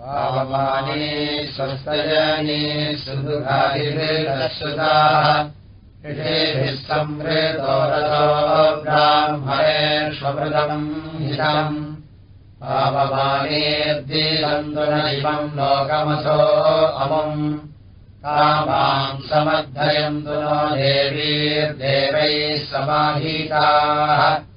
पावमाने स्वस्तजने सुदुघादिभिर्दश्रुताः ऋषेभिः संवृतो रथो ब्राह्मणेष्वमृतम् हितम्। पावमानेऽर्दिदन्तुनैवम् लोकमसो अमुम्। कामाम् समर्थयन्तु नो देवीर्देवैः समाहिताः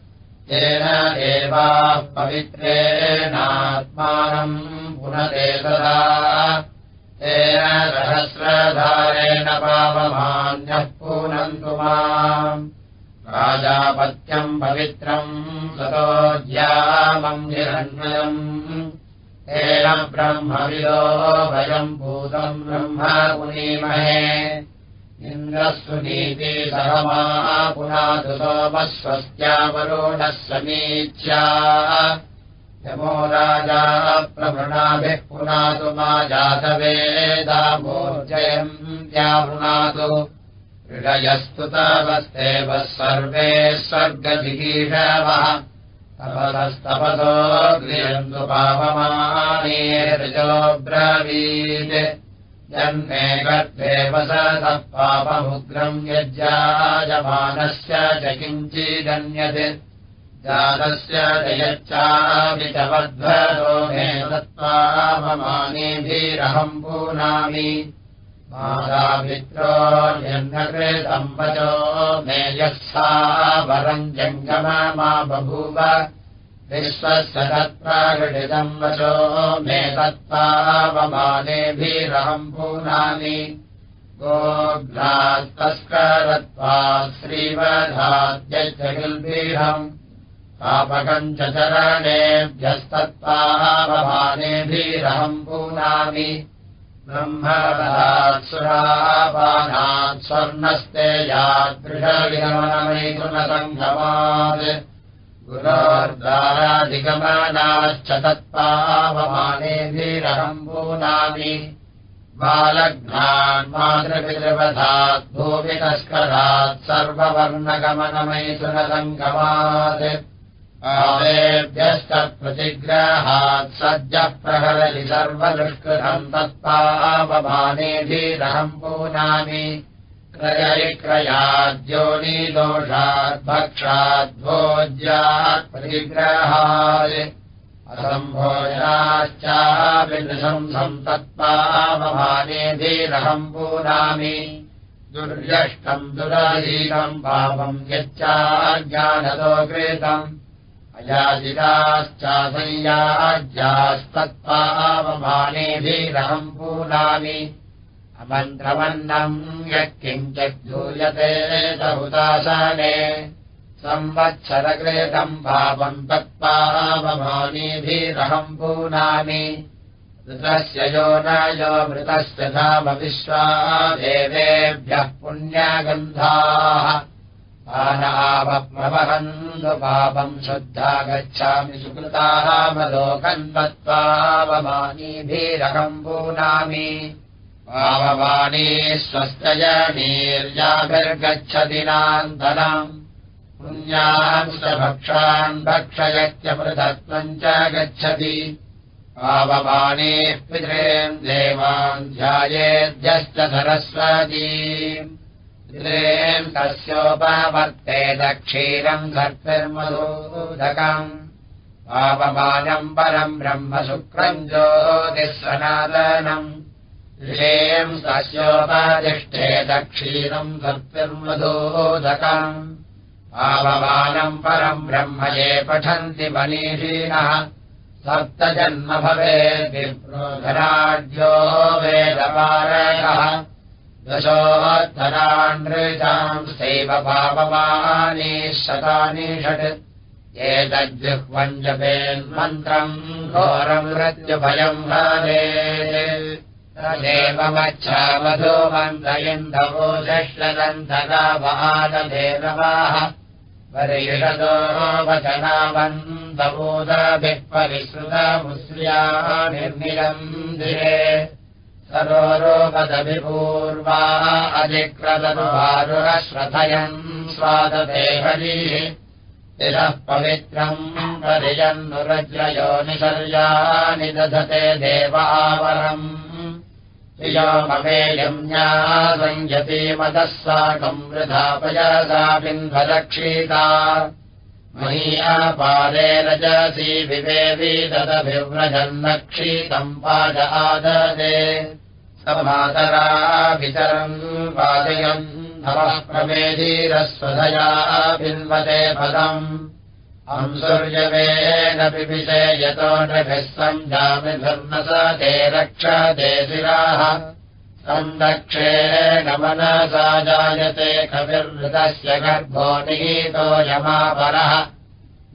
पवित्रेणात्मानम् पुनते तदा तेन सहस्रधारेण पावमान्यः पूनन्तु माम्। राजापत्यम् पवित्रम् ततोज्यामम् हिरण्मयम्। तेन ब्रह्मविदो भयम् भूतम् ब्रह्म पुनीमहे इन्द्रस्तु नीति सहमा पुनातु समीच्या। यमो राजा प्रभृणाभिः पुनातु मा जातवेदामोर्जयम् व्यावृणातु हृदयस्तु तावस्तेव सर्वे स्वर्गजिगीषवः तपदस्तपसो गृहन्तु पापमानेर्जो ब्रवीत् जन्मे सः पापमुग्रम् यज्जायमानस्य च किञ्चिदन्यत्। जातस्य जयच्चापि च वध्वरो मे तत्त्वापमानेभिरहम् पूनामि। मातामित्रोऽन्यकृतम् वचो मे यः वरम् जङ्गम मा बभूव विश्वस्य वचो मे तत्त्वावमानेभिरहम् पूनामि गोघ्रास्तस्करत्वा श्रीवधाद्यजगिल्बीहम् पापकम् च चरणेभ्यस्तत्त्वावमानेभिरहम् पूनामि ब्रह्मवदात्सुरापानात् स्वर्णस्ते यादृशविगमनमैथुनसङ्गमात् गुरोर्दाराधिगमनाश्च तत्पावमानेभिरहम् पूनामि बालघ्नान् मातृपितृपथात् भूमितस्करात् सर्ववर्णगमनमैथुनसङ्गमात् आदेभ्यश्च प्रतिग्रहात् सद्यः प्रहरति सर्वदुष्कृतम् तत्पावमानेभिरहम् पूनामि क्रयविक्रयाद्योनिदोषात् भक्षाद्भोज्यात् प्रतिग्रहात् असम्भोजनाश्चाभिदृशंसम् तत्पावमानेभिरहम् पूनामि। दुर्यष्टम् दुराधीनम् पापम् यच्चाज्ञानतो कृतम्। अयाजिताश्चासंयाज्यास्तत्पावमानेभिरहम् पूनामि अमन्त्रमन्नम् यः किञ्चिद्धूयते बहुदासने संवत्सरकृतम् पापम् तत्पावमानेभिरहम् पूनामि। ऋतस्य यो न यो मृतस्य धाम विश्वा देवेभ्यः पुण्यगन्धाः। पानावप्रवहन्तु पापम् शुद्धा गच्छामि सुकृताः मलोकम् तत्त्वावमानीभिरहम् पूनामि पावमानी स्वस्तजनीर्याभिर्गच्छति नान्तरम्। पुण्यांश्च भक्षान् भक्षयत्यमृतत्वम् च गच्छति। पावमानीः पितॄन् देवान् ध्यायेद्यश्च सरस्वती। तस्योपवर्ते दक्षीरम् धर्तिर्मधूदकम् पापमानम् परम् ब्रह्म शुक्रम् ज्योतिःसनातनम् ऋषेम् तस्योपतिष्ठे दक्षीरम् धर्तिर्मधूदकम् पापमानम् परम् ब्रह्म ये पठन्ति मनीषीणः सप्तजन्म भवेद्विप्रोधराढ्यो वेदपारकः दशोत्तराण्तांस्तैव पापमानी शतानि षट्। एतद्विह्वम् जपेन्मन्त्रम् घोरम् मृत्युभयम् परिषदो वचनावन्दवोदभिः परिश्रुतमुश्र्या निर्मिलम् दिरे सरोरोपदभिपूर्वा अधिक्रदनुवारुरश्रथयन् हरिः इदः पवित्रम् परिजन्नुरज्रयो निसर्यानि दधते देवावरम् प्रियोमवेयम्या सञ्जतीमदः साकम् वृथापयसा बिन्वलक्षीता महीयापादे रजसी विवेवी ददभिव्रजन्नक्षीतम् पाद आददे। समातराभितरम् पादयम् नमः प्रमेधीरस्वधया बिन्वते पदम् अंसुर्यवेन पिविषे यतो नभिः सञ्जामिधर्म स ते रक्षते शिराः। सन्दक्षेण मनसा जायते कविर्वृतस्य गर्भो निहीतो यमापरः।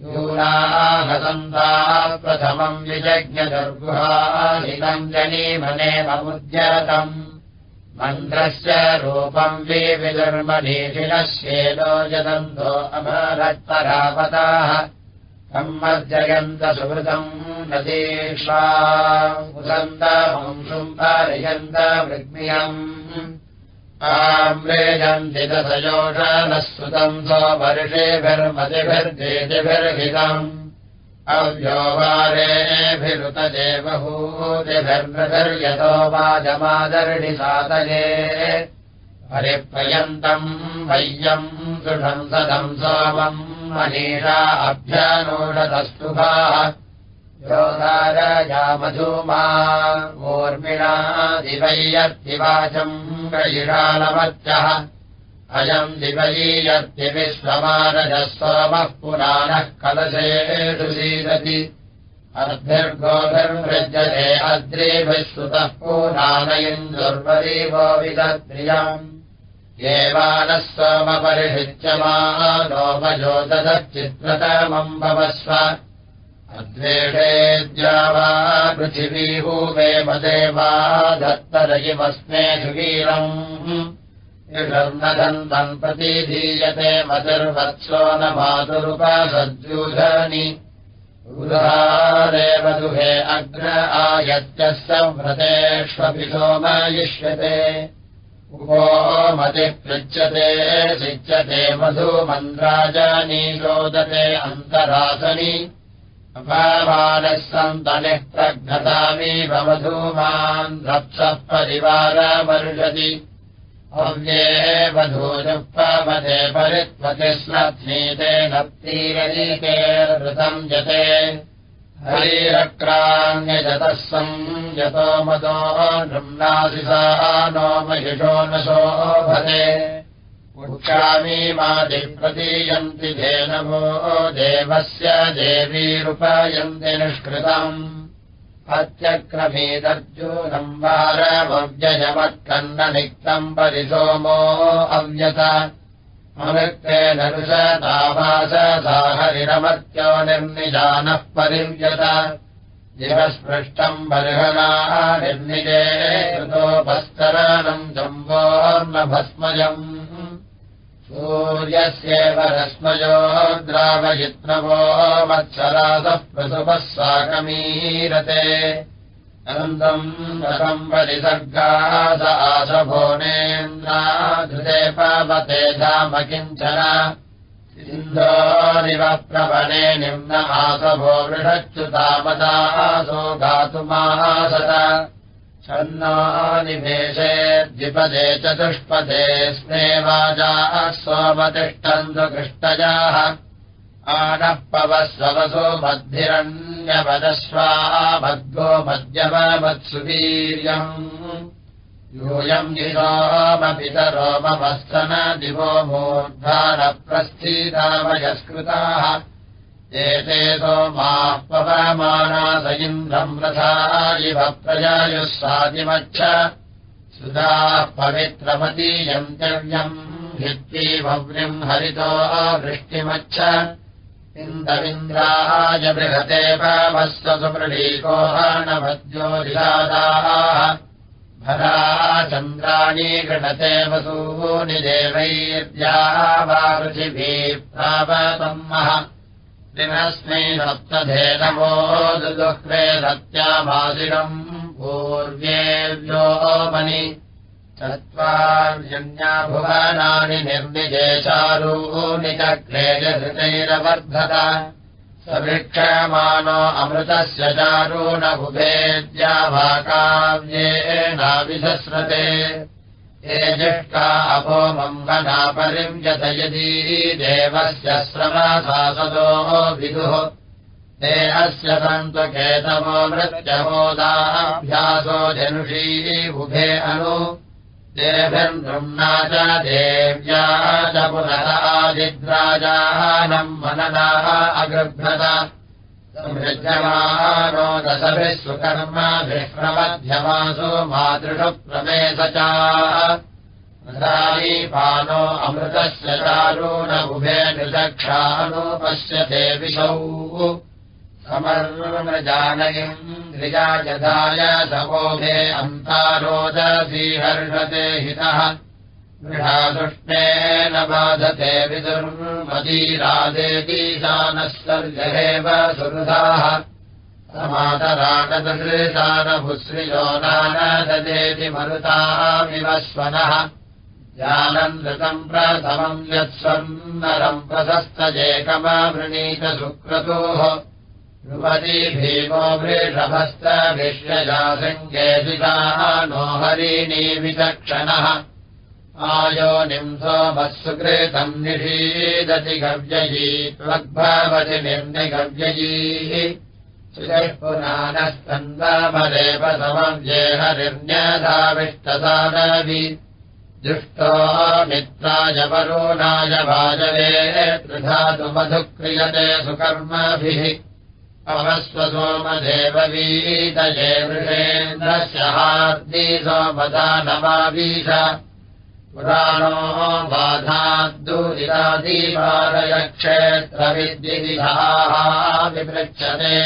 यूनाहसन्ता प्रथमम् विजज्ञदुर्गुहाहितम् जनीमनेममुद्यतम् मन्त्रस्य रूपम् विविदुर्मनीषिणश्येनो यदन्तो अमरत्परापताः सम्मर्जयन्त सुहृतम् नदीष्वा मुसन्तंशुम् पारयन्त वृग्मियम् आम्रेजन्ति दशयोषानः श्रुतम् स्ववर्षेभिर्मतिभिर्जेतिभिर्हितम् अव्योवारेभिरुतदेवभूतिभिर्नभिर्यतो वाजमादर्णि सातये परिप्रयन्तम् वय्यम् सुषम् सदम् सोमम् मनीषा अभ्यानोषतस्तुभाः योदारया मधूमा ऊर्मिणा दिवय्यर्तिवाचम् गयिषालमत्यः अयम् दिवयीयर्ति विश्वमानजः सोमः पुराणः कलशेषु सीदति। अर्भिर्गोभिर्मृज्यते अद्रेभिः श्रुतः पुराणयिन्दुर्वरीवो विदत्रियम् येवानः सोमपरिषिच्यमानोपजोदधश्चित्रतमम् भवस्व अद्वेषेद्या वा पृथिवीहूमे मदेवा दत्तरयिमस्मे सुवीरम् इषर्नदन्तम् प्रतीधीयते मतिर्वत्सो न मातुरुपसद्यूधनि उदारेव दुहे अग्र आयत्यः संव्रतेष्वपि सोमयिष्यते। उपो मतिः पृच्छते शिच्यते मधुमन्द्राजानी रोदते अन्तरासनि। अपामानः सन्तनिः प्रघ्नतामीव मधूमान् रप्सः परिवारमर्षति अव्ये नप्तीरनीकेर्वृतम् यते। हरिरक्राण्यजतः सम् यतो मतो नृम्नासिसा नो महिषो न शोभते। उक्षामीमादिप्रतीयन्ति धेनवो देवस्य देवीरुपयन्ति निष्कृतम् अत्यक्रमीदर्जूनम् वारमव्ययमत्कन्ननिक्तम् परिसोमो अव्यत अनुक्तेन ऋषताभाससा हरिरमत्यो निर्निजानः परिव्यत। दिवस्पृष्टम् बर्हणा निर्निजे कृतोपस्तरणम् जम्बोर्नभस्मजम् सूर्यस्येव रश्मयो द्रावयित्रवो मत्सरासः प्रसुपः साकमीरते अनन्तम् रसम् परिसर्गास आशभोनेन्द्राधृते पवते धाम किञ्चन। इन्द्रोरिव प्रवणे निम्न आसभो वृषच्युतामदासो गातुमासत छन्नो निवेशे द्विपदे चतुष्पदे स्मे वाजाः सोमतिष्ठन्तु कृष्टजाः। आनः पवस्वसो मद्भिरन्यवदस्वा मद्गो मध्यमवत्सुवीर्यम् यूयम् निरोमपितरो ममस्तन दिवो मूर्धानप्रस्थितामयस्कृताः एते सोमाः पवमानास इन्द्रम् रथा इव प्रजायुः सातिमच्छ। सुधाः पवित्रमतीयन्तव्यम् भित्ती भव्यम् हरितो वृष्टिमच्छ। इन्दविन्द्राय बृहते पावस्व सुमृळीकोहानभज्योरिलादाः भरा चन्द्राणी गृणते वसूनि देवैर्याः वा पृथिवीः प्रापतम्मः दिनस्मै सप्तधेनवो दुदुह्वे सत्यामासिरम् पूर्व्येव्योमनि चत्वार्यन्या भुवनानि निर्निजेशारूनि चक्रेजहृतैरवर्धत सवृक्षमानो अमृतस्य चारूणभुभेद्याभाकाव्येनाविधस्रते ये जिष्टा अभो मङ्गनापरिञ्जत यदी देवस्य श्रमसासदो विदुः। ते अस्य सन्त्वकेतमो मृत्यमोदाभ्यासो जनुषी उभे अनु। देभिर्नृम्ना च देव्या च पुनरादिद्राजानम् मननाः अगृभ्रत समृज्यमानो दशभिः सुकर्मभिष्प्रमध्यमासु मातृषु प्रमेश चापानो अमृतस्य चारूणबुभे नृदक्षानुपश्यते विशौ समर्मजानयम् ्रियाजधाय समोभे अन्तारोदीहर्षते हितः गृहादृष्टेन बाधते विदुर्मदीरादेतीशानः सर्जहेव सुहृदाः। समातरागदृशानभुश्रियो नानददेति मरुतामिवस्वनः जानम् ऋतम् प्रथमम् यत्स्वन्नरम् प्रशस्तजेकमावृणीत सुक्रतोः ृपदी भीमो वृषभस्तभिष्यजासङ्गेशिताः नो हरिणी विचक्षणः आयो निंसोमः सुकृतम् निषीदति गव्ययी त्वग्भवति निर्निगव्ययीः। पुनानस्तन्दामदेव समव्ये हरिण्यधाविष्टदानवि दुष्टो मित्राय वरुणाय भाजवे त्रिधातु मधुक्रियते सुकर्मभिः। सोमदेववीतये वृषेन्द्रस्य हार्दी सोमदानमावीश पुराणो बाधाद्दुरिरादीवारयक्षेत्रविद्विधाः विपृच्छते।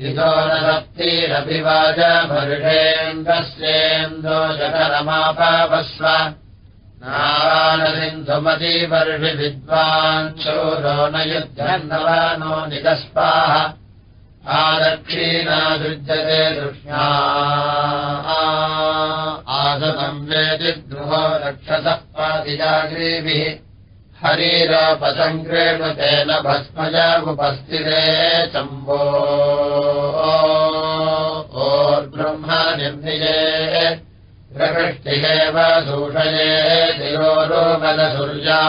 हितो न सप्तिरभिवाजभरुषेन्द्रस्येन्दो जगरमापवस्व नारायणसिन्धुमतीवर्षि विद्वाञ्चोरो न युद्धन्नवानो निगस्पाः आदक्षीणासृज्यते दृष्ण्या आसतम् वेति द्रुहो रक्षसः पातिजाग्रीभिः। हरीरापसङ्क्रेणुतेन भस्मजामुपस्थिते चम्बो ओर्ब्रह्म निर्निजे। प्रकृष्टिरेव सूषये शिरोरोगदसूर्या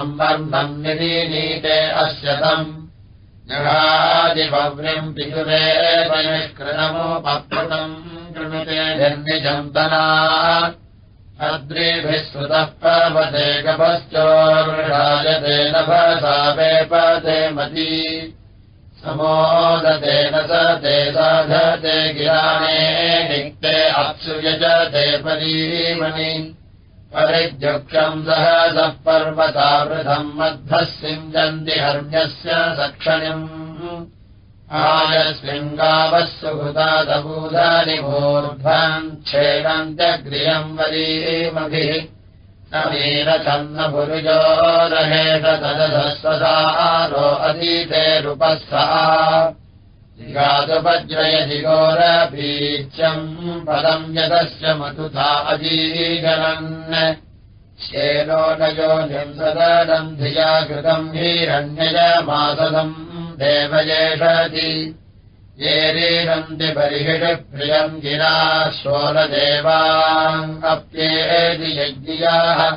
अम्बर्णम् निरीनीते अस्य तम् जगादिभव्यम् पितुरेव निष्कृतमुपकृतम् कृणुते निर्निजन्तना। अद्रिभिः श्रुतः पर्वते गपश्चोर्षायते नभसा वेपते मती। समोदतेन स ते साधते गिराणे निक्ते अप्सुयजते परीमणि परिद्युक्षम् सह सः पर्वतावृथम् मध्वः सिञ्जन्ति हर्म्यस्य सक्षणिम् सुहृतादबूधानि मूर्ध्वम् क्षेणन्त्यग्रियम् वरीमभिः वीरचन्नपुरुजो रहेत तदधस्वसारो अतीतेरुपः सा जिगातुपज्रयजिगोरबीच्यम् पदम् यदस्य मधुता अजीजनन् शेनो नयो निंसदम् धिया कृतम् हीरण्यजमासदम् देवयेषति। येरीरन्ति बर्हिषप्रियम् गिरा शोरदेवाङ्गप्येति यज्ञियाः।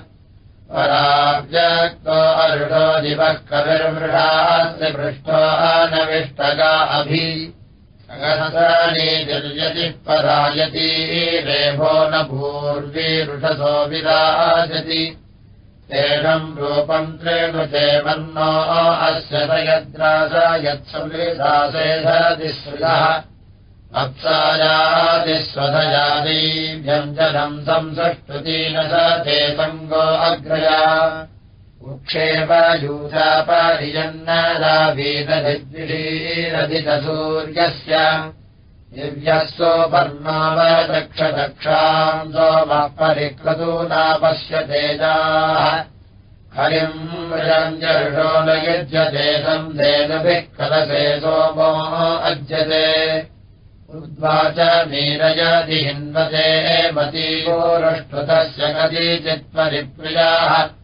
पराब्जक्तो अरुणो दिवः कविर्मृढास्य पृष्ठो नविष्टगा अभि। निर्यतिः परायती रेभो न भूर्वीरुषसो विराजति। तेषम् रूपम् त्रेणुते वर्णो अस्य तयद्रास यत्सुदासेधतिश्रुतः अप्सायादिस्वधयादी व्यञ्जनम् संसष्टुतीन स ते सङ्गो अग्रया उक्षेपयूथापरिजन्नदावीदधिद्विषीरधितसूर्यस्य दिव्यः सोपर्णावदक्षदक्षाम् सोमः परिक्रतूनापश्य तेजाः। हरिम् रञ्जर्षो न युज्यते सम् धेनुभिः कलसे सोमो अज्यते। उद्वाच मीरयदि हिन्वते मतीवोरष्टुतस्य कदीचित्परिप्रियाः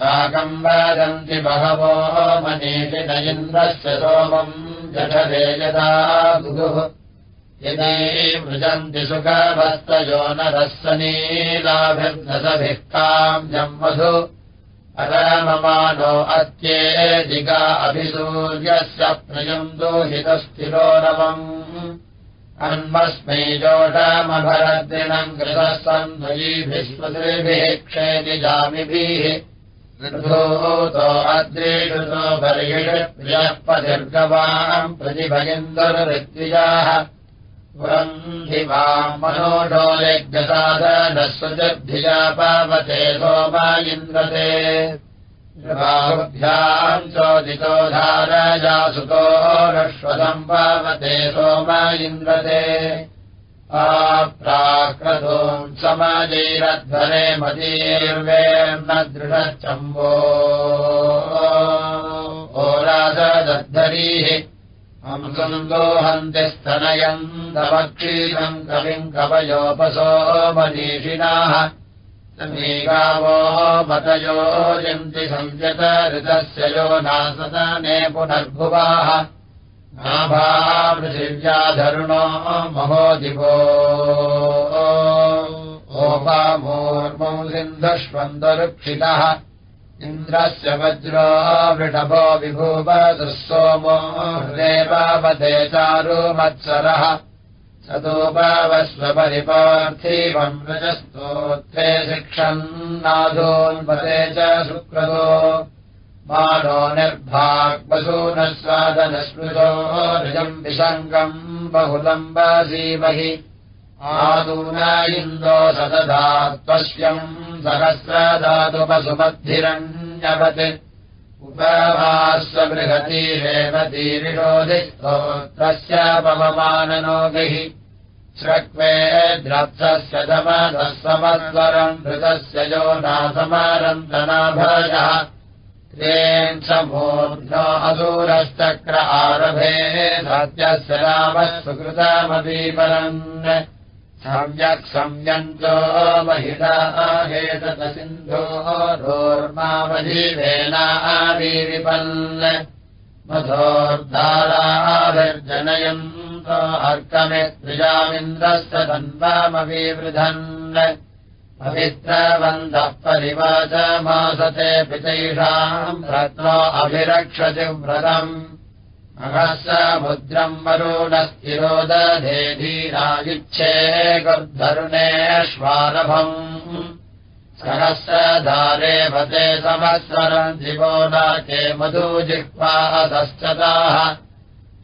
साकम् वदन्ति बहवो मनीषि न इन्द्रस्य सोमम् जठरे यदा गुरुः। यदि मृजन्ति सुखभस्तयो नरस्वनीलाभिर्नसभिः काम् मधु अरममानो अत्येदिका अभिसूर्यस्य प्रियम् रमम् अन्वस्मै जोषमभरद्रिणम् कृतः सन्धयीभिः स्मृतिभिः क्षेति जामिभिः ऋतोतो अद्रेषुतो बर्हिषप्रियः पदीर्गवाम् प्रतिभयन्दुर्वृत्विजाः पुरन्धि वाम् मनोढोलिग्सादनः सुजद्धिया पावते सोमा इन्द्रते। भ्याम् चोदितो धारजासुतो नश्वतम् पावते सोमा इन्द्रते आप्राकृतोम् समजैरध्वरे मदीर्वेर्न दृढश्चम्बो ओरासदद्धरीः हंसन्दोहन्ति स्तनयम् तवक्षीरम् कविम् कवयोपसो मनीषिणाः समीगावो मतयो यन्ति संयत ऋतस्य यो नासदने पुनर्भुवाः नाभापृथिव्याधरुणो महोदिवो ओपामूर्मौ सिन्धुष्वन्दरुक्षितः। इन्द्रस्य वज्रो वृषभो विभूवतुः सोमो हृदेवावते चारु मत्सरः सतोपावस्वपरिपार्थिवम् रजस्तोत्थे शिक्षन्नाथोन्पते च शुक्रतो मानो निर्भाग्वसूनः स्वादनस्मृतो निजम् विसङ्गम् बहुलम् वासीमहि आदूना इन्दो सदधा त्वस्यम् सहस्रदातुपसुमद्धिरण्यवत् उपवास्वबृहतीरेवतीरिषोधिस्तोत्रस्यापवमाननो श्रक्वे द्रप्सस्य दमदः समद्वरम् धृतस्य यो नासमारन्तनाभयः समूर्ध्नो अदूरश्चक्र आरभे सत्यस्य रामः सुकृतामपीपरन् सम्यक् संयन्तो महिला हेतत सिन्धो रोर्मामजीवेनावीरिपन् मधोर्धाराभिर्जनयन्तो अर्कमित्रिजामिन्द्रस्य पवित्रवन्तः परिवाचमासते पितैषाम् रत्नो अभिरक्षति व्रतम्। अहसमुद्रम् वरुणस्थिरोदधे धीरायुच्छे गुर्धरुणेष्वारभम् सहस्रधारे भते समस्वरम् दिवो नाके मधुजिह्वादश्चताः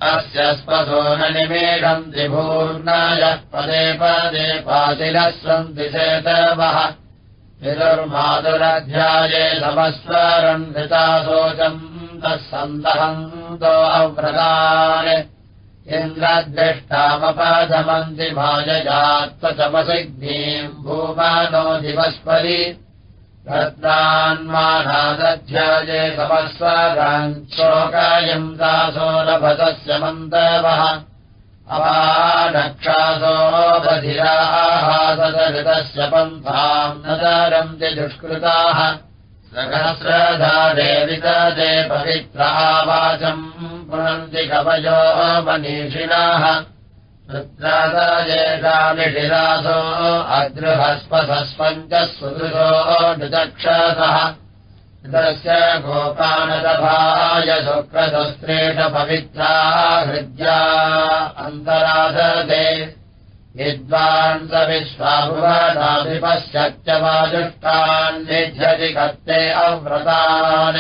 अस्य निमेषम् त्रिभूर्णायः पदे पदे पातिलः सन्ति चेतवः। विदुर्मातुरध्याये समस्वरम् धृता शोचम् तः सन्दहन्तो अव्रतान्। इन्द्रद्रष्टामपदमन्ति भाजयात्मचमसिग्नीम् भूमानो दिवस्परि रत्नान्मानादध्याये समस्वरान् शोकायम् दासो लभतस्य मन्दवः। अवानक्षासो बधिराहासदृतस्य पन्थाम् न दारन्ति दुष्कृताः सहस्रधारे विदे पवित्रावाचम् पुनन्ति कवयो मनीषिणाः ृत्रादयेषामिषिरासो अदृहस्पसस्पञ्चः सुदृशो निचक्षसः तस्य गोपानदभाय शुक्रशस्त्रेण पवित्रा हृद्या अन्तराधते विद्वान् स विश्वाभुवनाभिपश्यत्यवाजुष्टान्निध्यति कत्ते अव्रतान्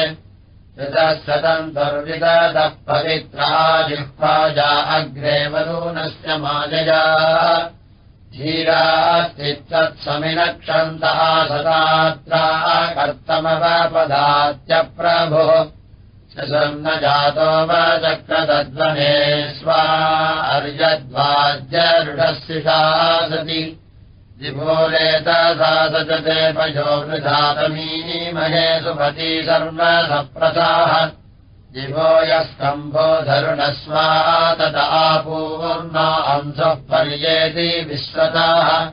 ऋतः पवित्रा जिह्वाजा अग्रे वरूनस्य माजया। धीरास्तित्तत्समिनक्षन्तः सदात्रा कर्तमवपदात्यप्रभुः। न जातो वचक्रतध्वने स्वा अर्यद्वाज्यरुढशिषा सति जिभोरेतसा सचते पयो वृधातमीमहे सुपती सर्वसप्रसाः दिवो यः स्तम्भो धरुणस्वा तदापूर्णा अंसः पर्येति विश्वताः।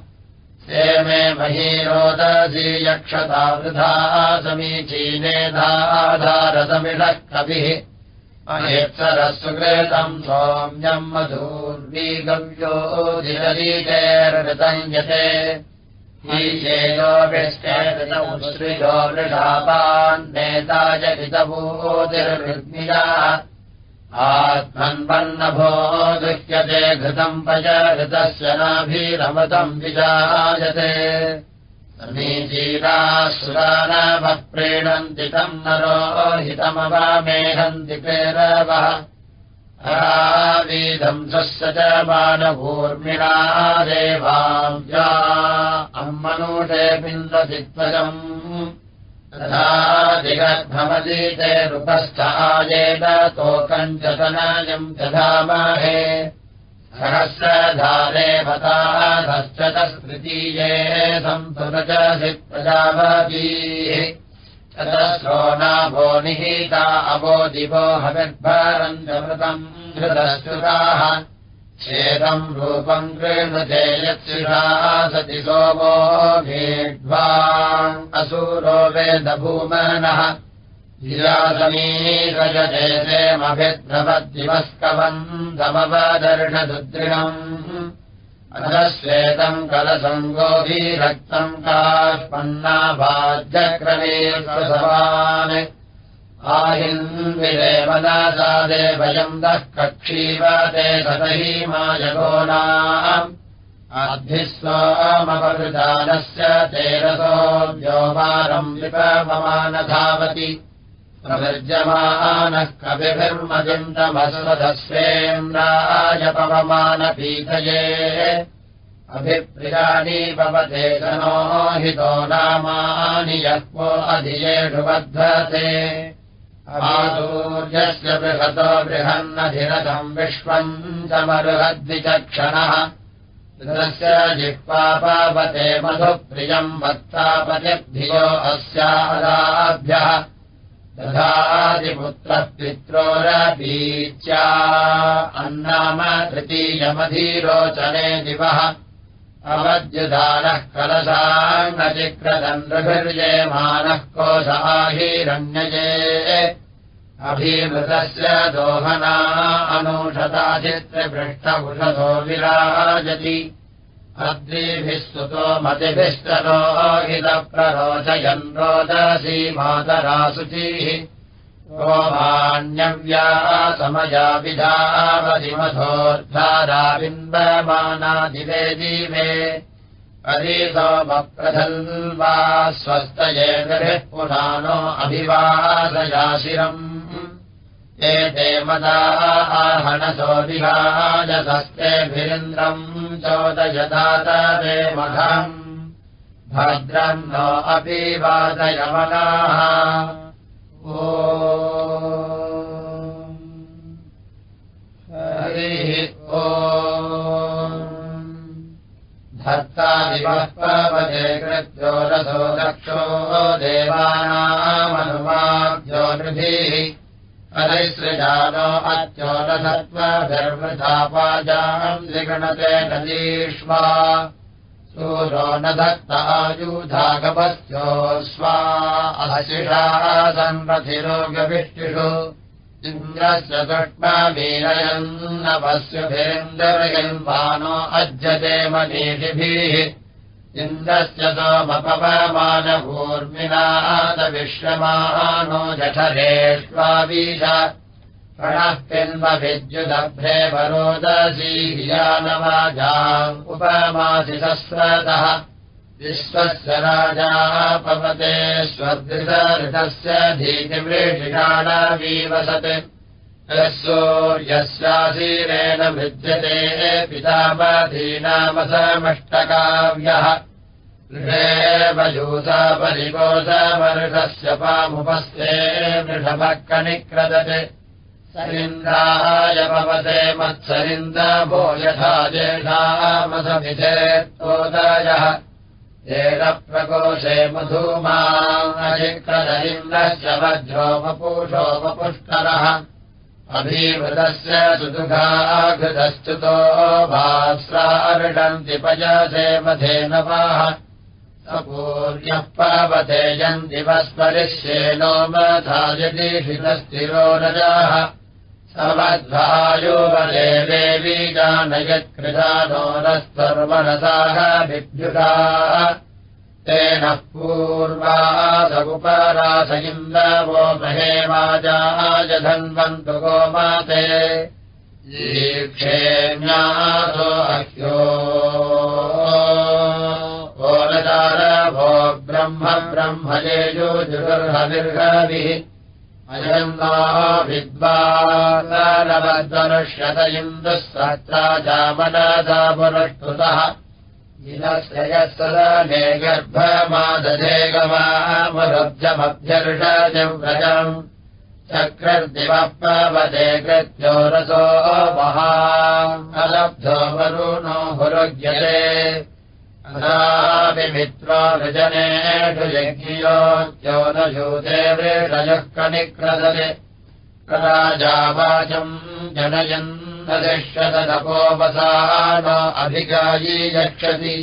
ते मे महीरोदसी यक्षता वृथा समीचीनेधाधारसमिषः कविः अहेत्सरः सुकृतम् सौम्यम् मधूर्वीगव्यो दिरलीचैर्हृतम् यते। ईशेयोभिश्चेतमुश्रियो वृषापान्नेता जगितभूतिर्वृग्निया आत्मन्वन्नभो दुह्यते घृतम् पच घृतस्य नाभिरमतम् विजायते समीचीरासुरानमप्रीणन्ति तम् नरो हितमवामेहन्ति पेरवः। वीधंसस्य च मानभूर्मिणा देवाञ्जा अम्मनूषे पिन्दसित्वजम् तथादिगर्भमति ते रूपस्थायेन तोकम् च तनयम् दधामहे सन्तु रचसि प्रजापतीः। ततस्रो नाभो निहिता अवो दिवो हविर्भारम् धृतश्रुताः। चेदम् रूपम् कृणुते यत्सुषा सति सोमो भेद्वा असूरो वेदभूमनः धिरासमीरजयसेमभिद्रवद्दिवस्कवम् दमवदर्शदुद्रिणम् अधश्वेतम् कलसङ्गोभिरक्तम् काष्पन्नाभाज्यक्रमे स्वसवान् आहिन्विदेवदासादेवयम् दः कक्षीवते सतही मायगोनाम् अद्भिः स्वामपृजानस्य तेरसो व्योमानम् विपममानधावति प्रवर्जमानः कविभिर्मदिन्दमस्वधस्वेन्द्रायपवमानपीतये अभिप्रियाणि भवते गनो हितो नामानि अधियेषु बध्वते आदूर्यस्य बृहतो बृहन्नधिरथम् विश्वम् चमरुहद्विचक्षणः ऋतस्य जिह्वा पावते मधुप्रियम् वत्तापतिर्धियो अस्यादाभ्यः दधादिपुत्रः पित्रोरपीच्या अन्नाम तृतीयमधीरोचने दिवः अवद्युधानः कलशान्नचिक्रदण्डभिर्येमानः कोशाहिरण्यये अभीमृतस्य दोहना अनूषताचित्रपृष्ठभुषतो विराजति अद्रीभिः स्तुतो मतिभिश्चनो हितप्ररोचयन् रोदसी मातरासुचीः गोमान्यव्या समया विधावधिमथोर्धाराबिम्बमानादिवे जीवे अरीसोमप्रधल्वा स्वस्तये गृभिः पुरानो अभिवादयाशिरम् एते मदा आहनसो विहाजसस्तेभिरिन्द्रम् चोदयदातरे मघम्। भद्रम् नो अपि वादयमनाः ओ। हरिः धत्तादिवः पवते कृत्यो रसो दक्षो देवानामनुवाद्यो नृभिः अदैसृजानो अत्योनधत्त्वधर्मधापाजाम् निगणते नदीष्वा। सूरो न दत्तायूधागपस्योऽस्वा अशिषा संरथिरोगविष्टिषु इन्द्रस्य दुष्मवीरयन्नपस्युभिरिन्दर्यन्वानो अज्यते मनीषिभिः इन्द्रस्य सोमपवमानभूर्मिनादविश्रमानो जठरेष्वाबीज प्रणः पिन्वविद्युदभ्रे वरोदसीयानवाजाम् उपमासि सस्रतः विश्वस्य राजा पवते स्वदृशऋतस्य धीतिवृषिषाणवीवसत् यस्यासीरेण विद्यते पितामधीनामसमष्टकाव्यः। यूता परिकोशमर्षस्य पामुपस्थे वृषभक्कनिक्रदत् सरिन्द्राय भवते मत्सरिन्द्रभो यथा जेषामसमिधेत्तोदयः येन प्रकोशे मधूमाजिक्रदलिन्द्रस्य वज्रोमपूषोमपुष्करः अभीवृतस्य सुदुघाघृतस्तुतो भास्रार्षन्ति पयसे मधेनवाः पूर्यः पावते यन्दिवस्मरिष्येनो मधायतीषितस्थिरो रजाः समध्वायोवले देवी जानयत्कृता नो नस्तर्वणसाः विद्युता तेन पूर्वासमुपरास इन्दवो महे वाजाय धन्वन्तु गोमाते। क्षेम्यासो अह्यो। भो ब्रह्म नो विद्वानवद्वनुष्यत इन्दुः सत्रा चामनदापुरष्कृतः गवामरुब्जमभ्यर्षजम् व्रजम् चक्रर्दिवः पवदे कृत्योरसो महालब्धो वरुणो हुरुज्यते। मित्रो यज्ञियो ज्योनयूते वृषयः कनिक्रदले राजावाचम् जनयन् दृश्यतपोपसाण अधिकायी यक्षति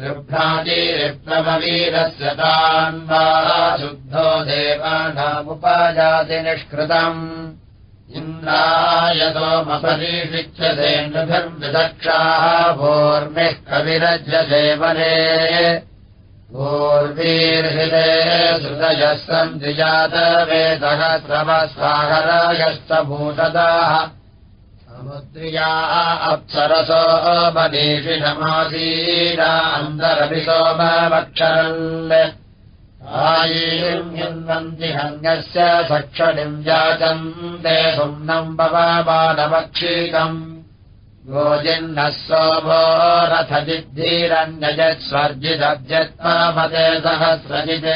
ऋभ्रातिरिप्लवीरस्य तान्वा शुद्धो देवानामुपाजाति निष्कृतम्। इन्द्रायतोमपरीषिच्यते नृभिर्विदक्षाः भोर्मिः कविरज्यसेवने भोर्वीर्हिते श्रुतयः सन्ति जातवेदः भूषदाः समुद्र्याः अप्सरसो मनीषिषमासीरा अन्तरभिसोमवक्षरन् आयीर्यन्वन्ति हङ्गस्य सक्षणिम् जातम् ते सुम्नम् पवानमक्षीकम् गोजिन्नः सोभो रथजिद्धीरन्यजत्स्वर्जिदब्जत्मापते सहस्रजित्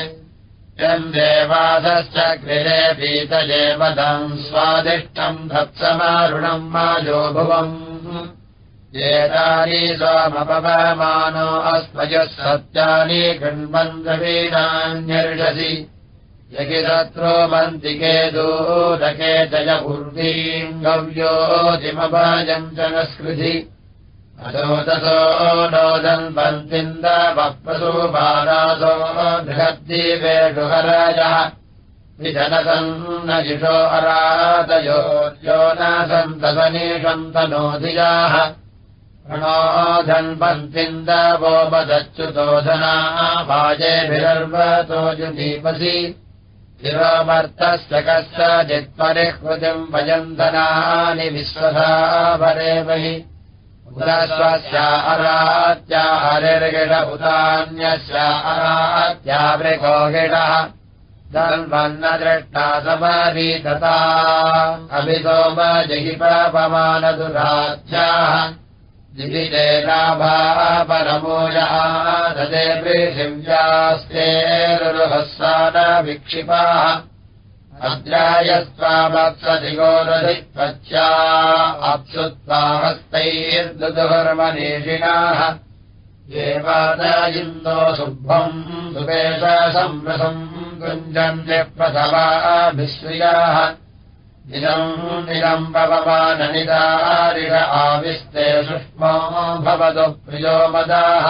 यम् देवासश्च गृहे पीतजेवदम् स्वादिष्टम् धत्समारुणम् माजो भुवम्। एतानि स्वामपवमानो अस्मयः सत्यानि गृह्मन्द्रवीणान्यर्षसि यगिरत्रो मन्तिके दूरके जय उर्वीम् गव्योतिमपायम् च नस्कृधि अदोदसो नोदन् अरादयो यो न सन्तसनीषम् तनोधियाः प्रणोधन्वन्तिन्दवो मदच्युतोधना वाजेभिरर्वतो जुदीपसि शिरोमर्थस्य कश्चित्परिहृतिम् वयन्धनानि विश्वसाभरे महि उदस्वस्या अरात्या हरिर्गिड उदान्यस्य अरात्या वृकोगिडः धन्वन्न दृष्टा समारीतता अभिसोमजहिपमानदुराध्याः दिविदेनाभा परमोजा। ददे पृथिव्यास्तेरुहस्तानविक्षिपाः अद्रायस्त्वामत्सधिगोरधित्वच्या अप्सुत्वाहस्तैर्दुदुर्मनीषिणाः देवादायिन्दो शुभम् सुपेशसंवृसम् कुञ्जन्यप्रथमाभिश्रियाः इदम् निरम्बवमाननिदारिष आविस्ते सुष्मो भवतु प्रियो मदाः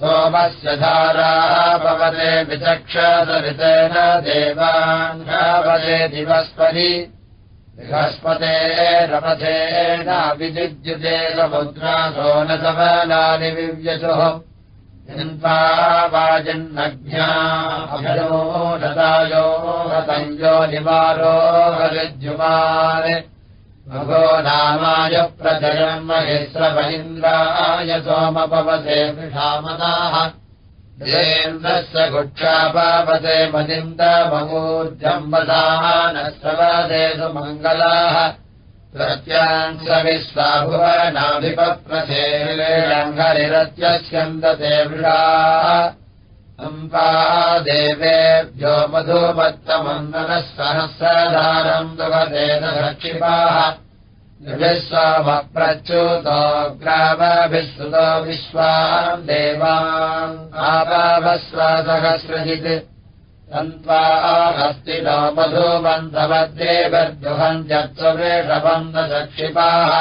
सोमस्य धाराः भवते विचक्षसरितेन देवाङ्गावदे दिवस्परि बृहस्पते रपथेनाभिजिद्युते समुद्रासो न समनानि विव्यचुः जिन्वाजिन्नज्ञाभो रतायो हतञ्जो निवारो हरिद्युमान् भगो नामाय प्रजयम् महेश्वरीन्द्राय सोमपवते वृषामदाः। देन्द्रस्य गुक्षापापते मनिन्दमूर्जम्बदाः न स्वदेषु मङ्गलाः प्रत्याङ्गविस्वाभुवनाभिपप्रसेलङ्घरिरत्यस्यन्दते वृषाः अम्बा देवेभ्यो मधुमत्तमन्दनः सहस्रधारम् दुवदेन रक्षिपाः विश्वामप्रच्युतो ग्रामभिस्तुतो विश्वाम् देवान् आपाभस्वासहस्रजित् सन्त्वा हस्ति नो मधुबन्धवद्देवर्जुहम् जत्सवेषबन्धक्षिपाः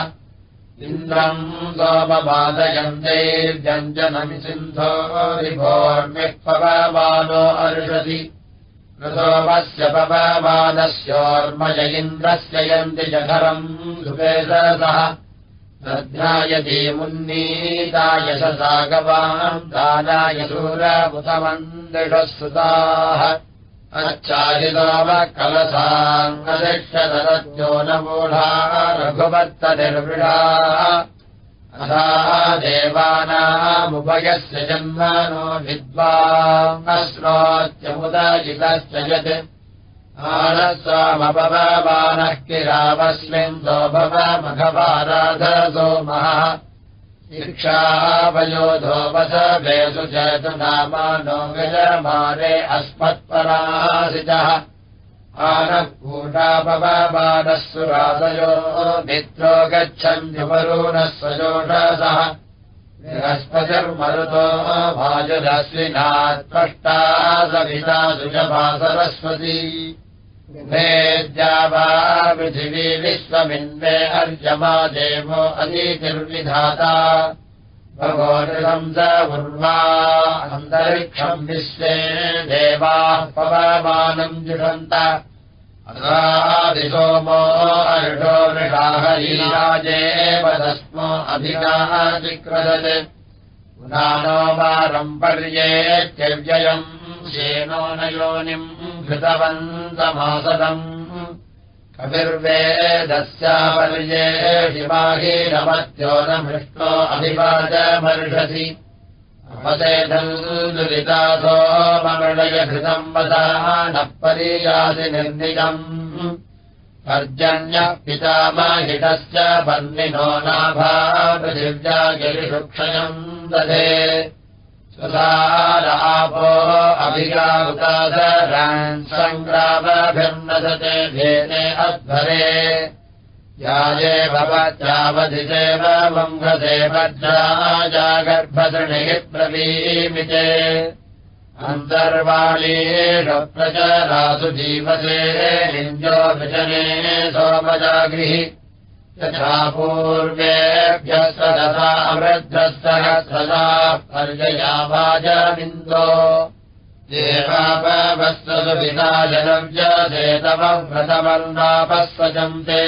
इन्द्रम् सोमपादयन्तेर्जञ्जनमि सिन्धो विभोर्मिः पवमानो अर्षति सोमस्य पवमानस्योर्मय इन्द्रस्य यन्ति जठरम् सुपेशसः मुन्नीताय ससागवान् दानाय सूरमुतमन्दिषः सुताः अच्छादिलोमकलसाङ्गदिक्षतरज्ञो न मूढा रघुवत्तनिर्वृढाः अथा देवानामुभयस्य जन्मनो विद्वाङ्गश्रोत्यमुदजितश्च यत्। आनस्वामपवमानः किरावस्मिन् सोमः ईक्षावयोधोपसभेषु जयतु नामानो विजमाने अस्मत्परासितः आनः कूटापवमानः सुरादयो मित्रो गच्छन्त्युपरूणः स्वजोषसः बृहस्पतिर्मरुतो भाजुरश्विना त्वष्टा सविता सुजभासरस्वती वेद्या वा पृथिवी विश्वमिन्वे अर्यमा देवो अतीतिर्विधाता भगोनिरम् स उर्वा अन्तरिक्षम् विश्वे देवाः पवमानम् जुषन्त। अदादिसोमो अर्षो वृषाहरीराजेव तस्मो अधिकाचिक्रदत् पुनानो वारम् पर्येत्यव्ययम् ेनो न योनिम् घृतवन्तमासदम् कविर्वेदस्यापर्ये शिवाहीरमत्यो न मृष्टो अभिवाचमर्षसि अपदेधन्दुरितासो ममृणय घृतम् वदा नः परीयासि निर्निजम्। पर्जन्यः पितामहितश्च बन्दिनो नाभा पृथिव्या गिरिषुक्षयम् दधे सुधारापो अभिगावुतादरान् सङ्ग्रामभिर्नसते भेदे अध्वरे। याये भवत्यावधिदेव वङ्गदेवजागर्भदृणिः प्रवीमिते अन्तर्वाणीषु प्रचरासु जीवसे निञ्जो विजने सोमजागृहि यथा पूर्वेभ्यः सदसा अवृद्धस्तः सदा पर्ययावाजमिन्दो देवापवस्तु विनाशनव्यसेतमम् व्रतमन्नापस्वचन्ते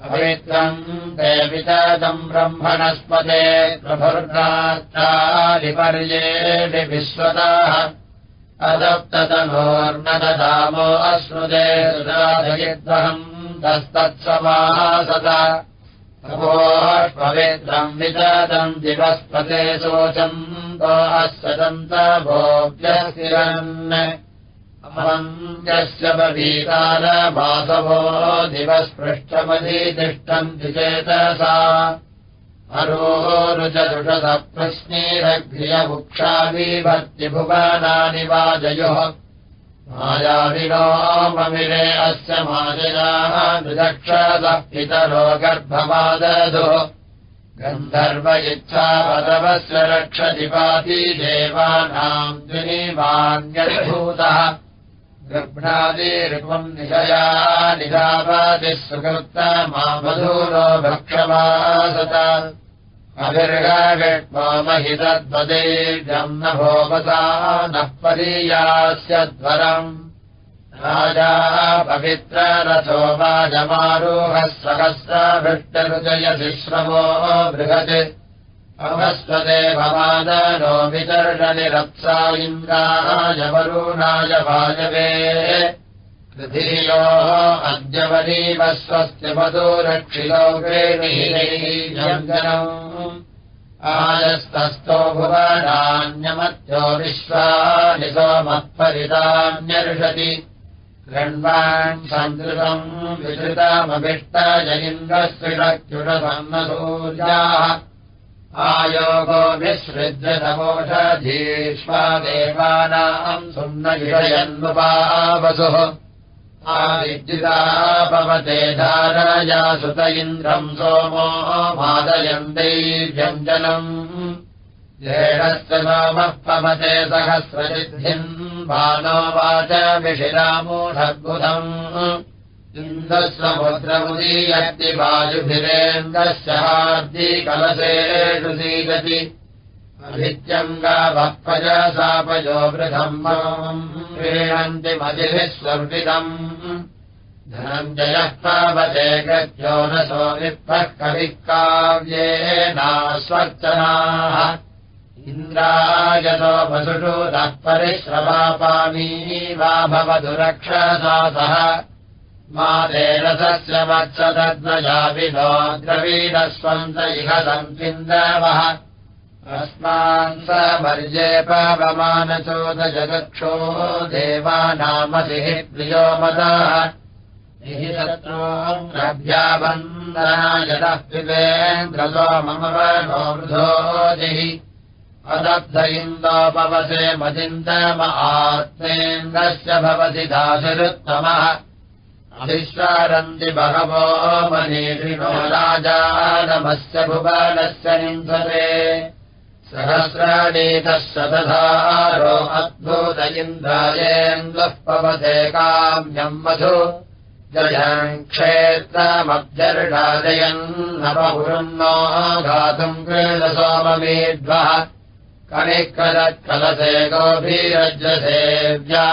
पवित्रम् देवितम् ब्रह्मणस्पते प्रभुर्गात्रादिपर्येणि विश्वताः। अदप्ततनोर्न ददामो अश्नुते सुराधयिद्वहम् तस्तत्समासत पवित्रम् विततम् दिवस्पते शोचम् अस्वदन्त भोग्यस्थिरन्। अमञ्जस्य बवीकारमासवो दिवस्पृष्ठमधितिष्ठन्ति चेतसा। अरोरुजदुषसप्रश्नीरघ्रियमुक्षाभिभक्तिभुवनानि वाजयोः नृदक्षसः पितरो गर्भमादधो गन्धर्व इच्छा पदवस्य रक्षतिपाति देवानाम् द्विनीवान्यद्भूतः गृह्णादिरिपुम् निशया निधापातिः सुकृत्ता मा मधूरो भक्षमासत अभिर्गाविष्महितद्वदेव्यम् न भोमसा नः परीयास्यध्वरम् राजा पवित्ररथो वाजमारोहः सहस्राभृष्टहृदयसि श्रवो बृहत्। अवस्वदे भवादनो वितर्षनिरप्सा इन्द्रायवरुणाय वाजवे पृथियोः अद्यवरीव स्वस्य मधो रक्षिलोकेणीजनम् आयस्तस्थो भुवनान्यमत्यो विश्वानि सोमत्परितान्यर्षति गण्वान् सन्दृतम् विधृतमभिष्टजलिङ्गस्त्रिरच्युषसन्नसूर्याः आयोगो विसृज्यतमोषधीष्वा देवानाम् सुन्नगिषयन्मुपावसुः आविद्युता भवते धारया सुत इन्द्रम् सोमो व्यञ्जनम् जेणस्य सोमः पवते सहस्रसिद्धिम् बाणो वाच विशिरामूढद्भुतम्। इन्दस्वमुद्रमुदीयति वायुभिरेन्द्रस्य हार्दिकलसेषु सीदति। नित्यङ्गाभक्पजसापजो वृथम् क्रीणन्ति मदिभिः स्वर्विदम् धनञ्जयः पावते गत्यो न सोमित्वः कविः काव्येनास्वर्चनाः इन्द्रायतो वसुषु नः वा भवतु रक्षसा सह मातेरसस्य वत्सदद्वजाविनो द्रवीणस्वन्त इह सन्विन्दवः अस्मान् स वर्जे पावमानचोदजगक्षो देवानामसिः प्रियो मदः। हि शत्रोऽभ्यावन्दनायतः पिबेन्द्रसो मम वनो वृधोजिः अदब्ध इन्दोपवसे मदिन्दम आत्मेन्द्रस्य भवति दाशरुत्तमः। अभिश्वारन्ति बहवो मनीषिणो राजानमस्य भुवनस्य निन्दते सहस्रणीतः शतधारो अद्भुत इन्द्रायेन्द्रः पवते काम्यम् मधु। जयम् क्षेत्रमभ्यर्षादयन् नवपुरुन्नो घातुम् क्रीडसोममेध्वः कणिकलत्कलसे गोभीरज्रसेव्या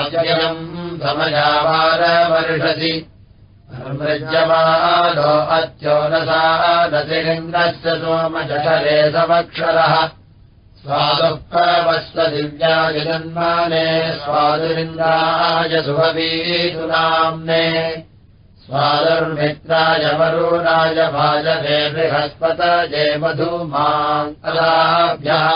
अजयम् समयावारवर्षसि मृज्यमानो अत्योनसा दतिलिङ्गस्य सोमजठरे समक्षरः स्वादुःपवस्व दिव्यायजन्माने स्वादुलिङ्गाय सुभवीतु नाम्ने स्वादुर्मित्राय वरुणाय भाजते बृहस्पत जय मधुमाम् कलाभ्यः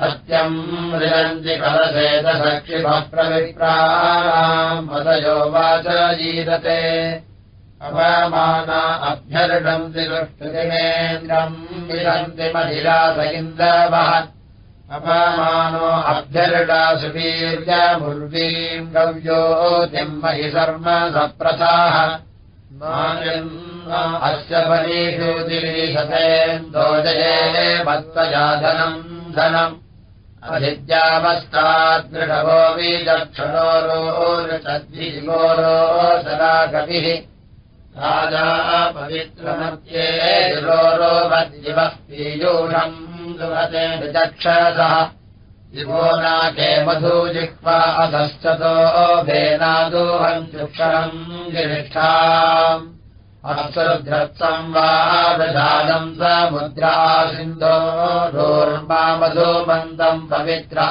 सत्यम् मृजन्ति कलसेदसक्षिभः प्रविप्राम् मदयो वाच जीरते अपमाना अभ्यर्षन्ति दुष्कृतिमेन्द्रम् विशन्ति मधिरास इन्दवः अपमानो अभ्यर्डासु वीर्यमुर्वीम् गव्योतिम् महि सर्म सप्रथाः। अस्य फलीषुतिरीशतेन्दोजये मत्त्वजाधनम् धनम्। अधिद्यावस्तादृढवो वीदक्षणोरोचद्विगोरो सदा कविः राजा पवित्रमध्ये पीयूषम् दुहते निचक्षसः दिवो नाके भेनादोहम् चुक्षरम् गिरिष्ठाम्। अप्सुध्रत्सम् वा दधानम् स मुद्रा सिन्धो रोर्मा मधुमन्दम् पवित्रा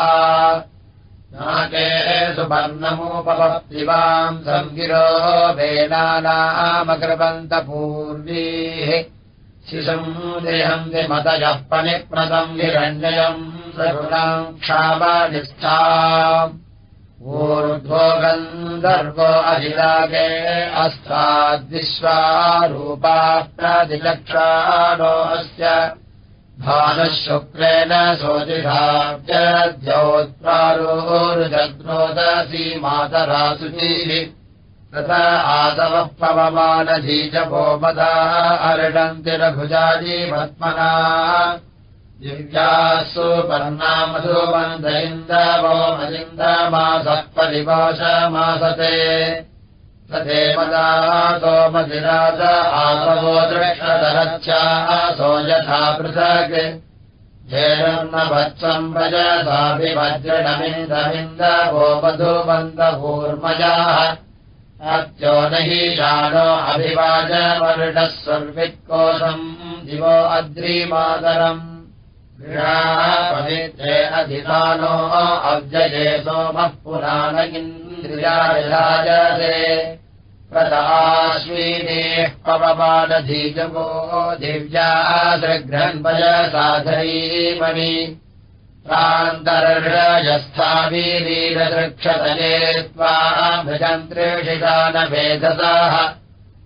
नाके सुपर्णमुपवप्तिवाम् सङ्गिरो वेनानामकृपन्तपूर्वीः शिशम् देहन्ति मतयः पनिप्रदम् हिरण्ययम् सगुणम् क्षामानिष्ठा ऊर्ध्वो गन्धर्वो अधिरागे अस्ताद्विश्वारूपाप्रादिलक्षाणो अस्य भानः शुक्रेण सोऽधिराव्यद्योत्प्रारोरुजग्रोदसी मातरासुचीः तथा आसवः पवमानधीजपो मदा अर्डन्ति रघुजाजीवत्मना दिव्यासु मदिन्दमासः परिभाषमासते तदेवदासोमधिराज आसवो दृक्षदरच्छासो यथा पृथक्। जेरम् न वत्सम् व्रजसाभिवज्रणमिन्दमिन्दवो मधुमन्दभूर्मजाः अत्यो न हि शानो अभिवाजवर्णः स्वर्वित्कोशम् दिवो अद्रीमातरम् पवित्रे अधिमानो अव्यये सोमः पुराण इन्द्रियाजसे प्रदाश्वीनेः पवमानधीजगो दिव्या दृघ्रन्वय साधयीमणि प्रान्तर्षयस्थावीरीरदृक्षतले त्वा भजन्त्रिषिदानभेदसाः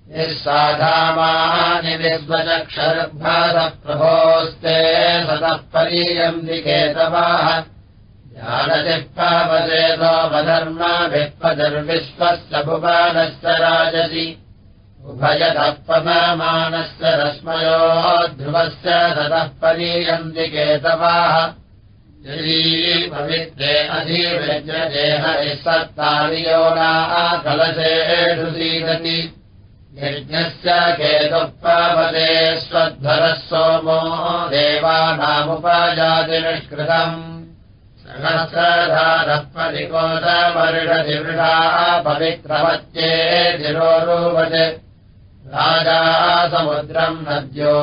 निःसाधामानि विद्वचक्षरभ्रातप्रभोस्ते सतः परीयम् विकेतवाः जानचित्पावचेतोपधर्माभिःपदर्विश्वस्य भुवानश्च राजसि। उभयतः रश्मयो ध्रुवस्य ततः परीयन्ति केतवाः पवित्रे अधिवेजदेहनिःसत्तारियोगाः कलशेषु सीदति यज्ञस्य केतुः स्वध्वरः सोमो देवानामुपजातिनिष्कृतम्। सहस्रधारः परिकोदवर्षधिवृषाः पवित्रवत्ये शिरोरूपज राजा समुद्रम् नद्यो।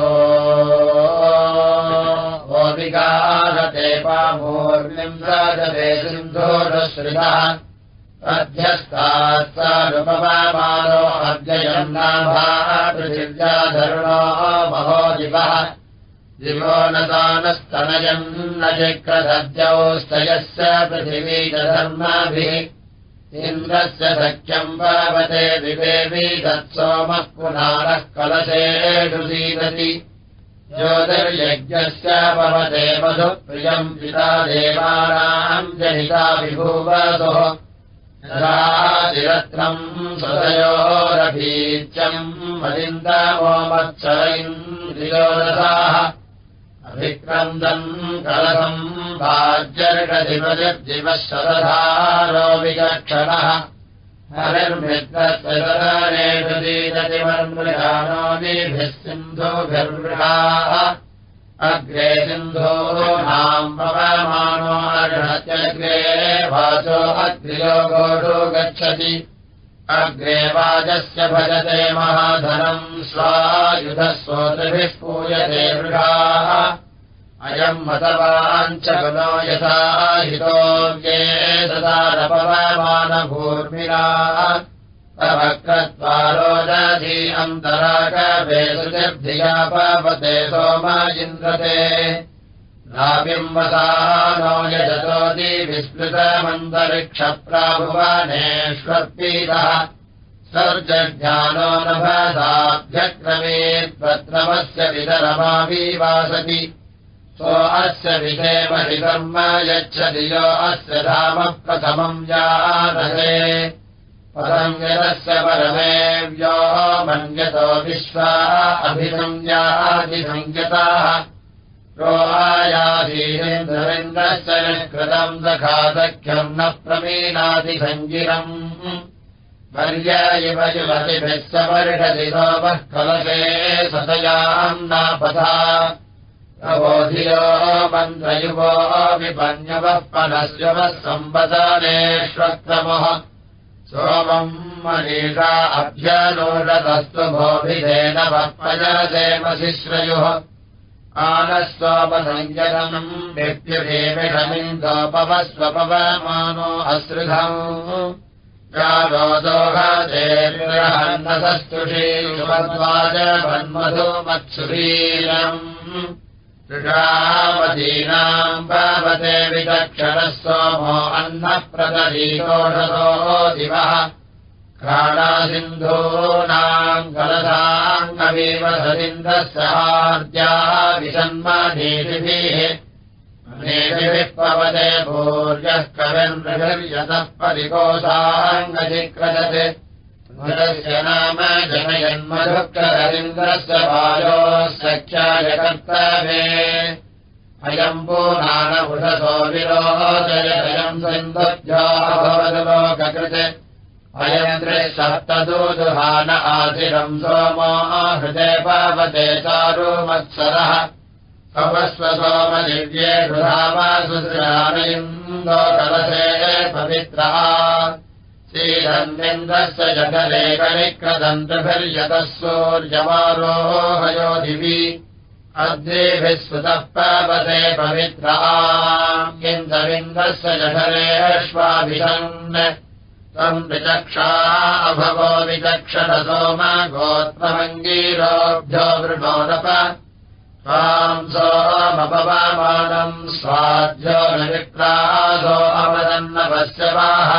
गोपिकागते पामूर्मिम् राजते सिन्धोरुश्रितः अध्यस्तात् सानुपमानो अद्ययम् नाभापृथिव्याधरुणो महो दिवः दिवो न दानस्तनयम् न चक्रसद्यौस्तयस्य पृथिवी च धर्माभिः इन्द्रस्य सख्यम् पावते विवेवी तत्सोमः पुनारः कलशेषु सीदति। ज्योतिर्यज्ञस्य भवते मधुप्रियम् पिता देवानाम् जनिता विभूवसुः तिरत्रम् सदयोरभीत्यम् मदिन्दमो मत्सरैन्द्रियोरसाः अभिक्रन्दम् विचक्षणः हरिर्मित्रस्य दीदतिमन्मृगानोदिभिः सिन्धुभिर्वृहाः अग्रे सिन्धो नाम् पवमानो अर्हत्यग्रे वाचो गोषो गच्छति। अग्रे वाजस्य भजते महाधनम् स्वायुधः सोतृभिः पूयते मृगाः। अयम् मतवाञ्च गुणो यथा नपवमानभूर्मिरा वक्रत्वारोदधी अन्तराकवेदुजर्धिया पापते सोमा इन्द्रते। नाबिम्बसा नो यजतोति विस्मृतमन्तरिक्षप्राभुवनेष्वत्पीतः सर्जज्ञानो नभसाभ्यक्रमे त्वत्रमस्य वितरमाविवासति सो अस्य विधेमहिकर्म यच्छति यो अस्य धामः प्रथमम् जानसे परञ्जनस्य परमेव्यो मन्यतो विश्वा अभिसंज्ञादिसंज्ञताः। रोहायाधीरेन्द्रविन्द्रस्य निष्कृतम् सखासख्यम् न प्रवीणादिसञ्जिरम् पर्य इव युवतिभिः वर्षति सोमः कलशे सतयाम् नापथा प्रबोधियो मन्त्रयुवो विपन्यवः पनस्यवः सम्पदानेष्वक्रमः सोमम् मनीषा अभ्यनोषतस्तु भोभिधेन वःपजसेमशिश्रयुः आनस्वोपसञ्जनम् व्यक्तिभेमिषमिन्दोपवस्वपवमानो अश्रुधम् यादोदोहदेर्हन्नसस्तुषीमन्मधुमत्सुरीरम् ऋषावतीनाम् पावते विचक्षणः सोमो अन्नप्रदलीतोषतो दिवः। घ्राणासिन्धूनाम् कलसाङ्गमेव सलिन्द्रस्याद्या विषन्मनेतिभिः नेतिभिः पवते भूर्यः कविर्नृभिर्यतः परिकोशाङ्गजिक्रजते स्य नाम जनयन्मधुक्ररविन्द्रस्य बालोः सख्याय कर्तव्ये अयम् पूनानभुषसो विरोजयम् सिन्धुभ्यो भवदलोककृते अयम् त्रिसप्तदूजुहान आधिरम् सोमो हृदे पावते चारुमत्सरः कवस्व सोमदिव्ये गृहावासुश्रानयिन्दो कलशे पवित्रः श्रीरन्विन्द्रस्य जगलेखनिक्रदन्तभिर्यतः सूर्यमारोहयो दिवि अद्रेभिः सुतः पावते पवित्रा इन्द्रविन्द्रस्य जठरेष्वाभिषन् त्वम् विचक्षा अभवो विचक्षणसोम गोत्रमङ्गीरोभ्यो वृणोदप त्वाम् सोमपवामानम् स्वाध्यो विप्रासो अवदन्नपश्यवाः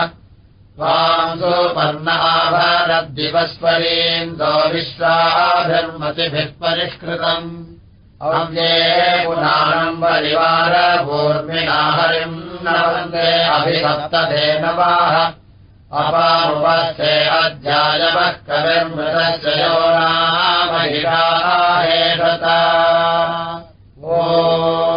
पन्नाभरद्दिपस्वरीन्दो विश्वाभिर्मतिभिः परिष्कृतम् अन्ये पुनारम्बरिवार पूर्मिना हरिम् न वन्दे यो नपामुपस्थे ओ